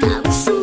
告诉